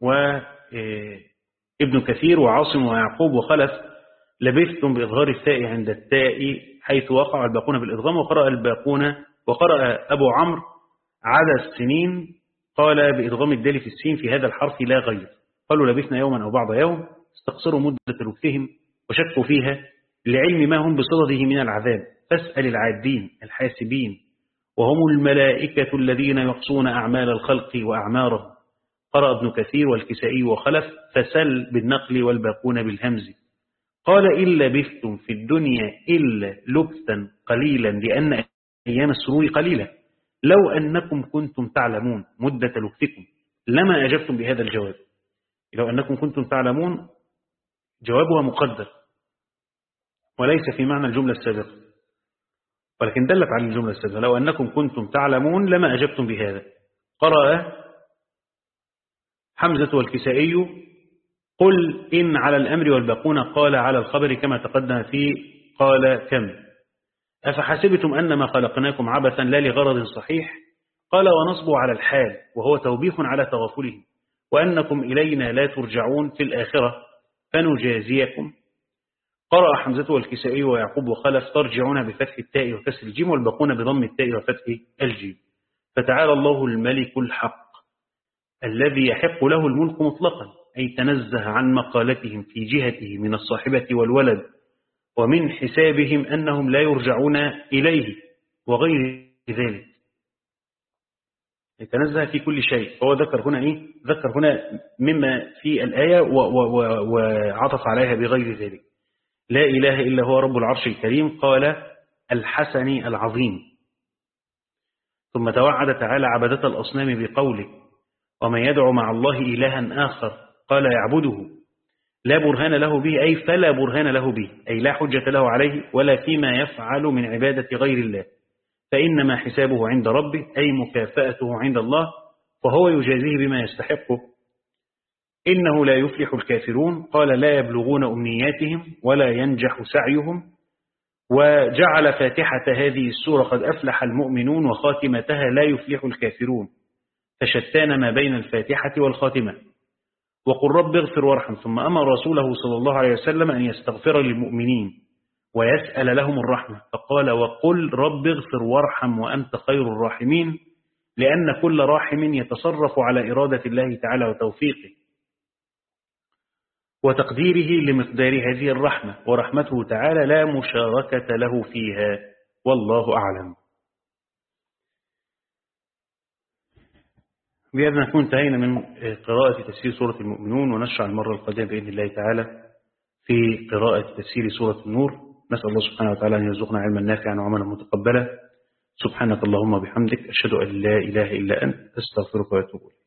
وابن كثير وعاصم ويعقوب وخلف لبثتم بإظهار التاء عند التاء حيث وقع الباقون بالإضغام وقرأ الباقون وقرأ أبو عمرو عدد السنين قال بإضغام الدال في السين في هذا الحرف لا غير. قالوا لبثنا يوما أو بعض يوم استقصروا مدة لبثهم وشكوا فيها لعلم ما هم بصدده من العذاب. فاسأل العادين الحاسبين وهم الملائكة الذين يقصون أعمال الخلق وأعمارهم. قرأ ابن كثير والكسائي وخلف فسل بالنقل والباقون بالهمز. قال إن لبثتم في الدنيا إلا لبثا قليلا لأن أيام السرور قليلة. لو أنكم كنتم تعلمون مدة لبثكم لما أجبتم بهذا الجواب؟ لو أنكم كنتم تعلمون جوابها مقدر. وليس في معنى الجملة السابقة. ولكن دلت على الجملة السابقة. لو أنكم كنتم تعلمون لما أجبتم بهذا. قرأ حمزة والكسائي قل إن على الأمر والباقون قال على الخبر كما تقدم فيه قال كم؟ أفحسبتم أنما خلقناكم عبثا لا لغرض صحيح؟ قال ونصب على الحال وهو توبيخ على تغفله وأنكم إلينا لا ترجعون في الآخرة فنجازيكم. قرأ حمزة والكسائي ويعقوب وخلف ترجعون بفتح التاء وكسر الجيم والباقون بضم التاء وفتح الجيم. فتعالى الله الملك الحق الذي يحق له الملك مطلقا أي تنزه عن مقالتهم في جهته من الصاحبة والولد. ومن حسابهم أنهم لا يرجعون إليه وغير ذلك. يتنزه في كل شيء. هو ذكر هنا إيه؟ ذكر هنا مما في الآية وعطف عليها بغير ذلك. لا إله إلا هو رب العرش الكريم قال الحسن العظيم. ثم توعد تعالى عبدة الأصنام بقوله ومن يدعو مع الله إلها آخر قال يعبده لا برهان له به أي فلا برهان له به أي لا حجة له عليه ولا فيما يفعل من عبادة غير الله. فإنما حسابه عند ربه أي مكافأته عند الله وهو يجازيه بما يستحقه. إنه لا يفلح الكافرون قال لا يبلغون أمنياتهم ولا ينجح سعيهم. وجعل فاتحة هذه السورة قد أفلح المؤمنون وخاتمتها لا يفلح الكافرون. فشتان ما بين الفاتحة والخاتمة. وقل رب اغفر وارحم. ثم أمر رسوله صلى الله عليه وسلم أن يستغفر للمؤمنين ويسأل لهم الرحمة. فقال وقل رب اغفر وارحم وأنت خير الراحمين لأن كل راحم يتصرف على إرادة الله تعالى وتوفيقه وتقديره لمقدار هذه الرحمة ورحمته تعالى لا مشاركة له فيها والله أعلم. بهذا نكون انتهينا من قراءة تفسير سورة المؤمنون ونشرع المرة القادمة بإذن الله تعالى في قراءة تفسير سورة النور. نسأل الله سبحانه وتعالى أن يرزقنا علما نافعا وعملا متقبلا. سبحانك اللهم وبحمدك أشهد أن لا إله إلا أنت أستغفرك وأتوب إليك.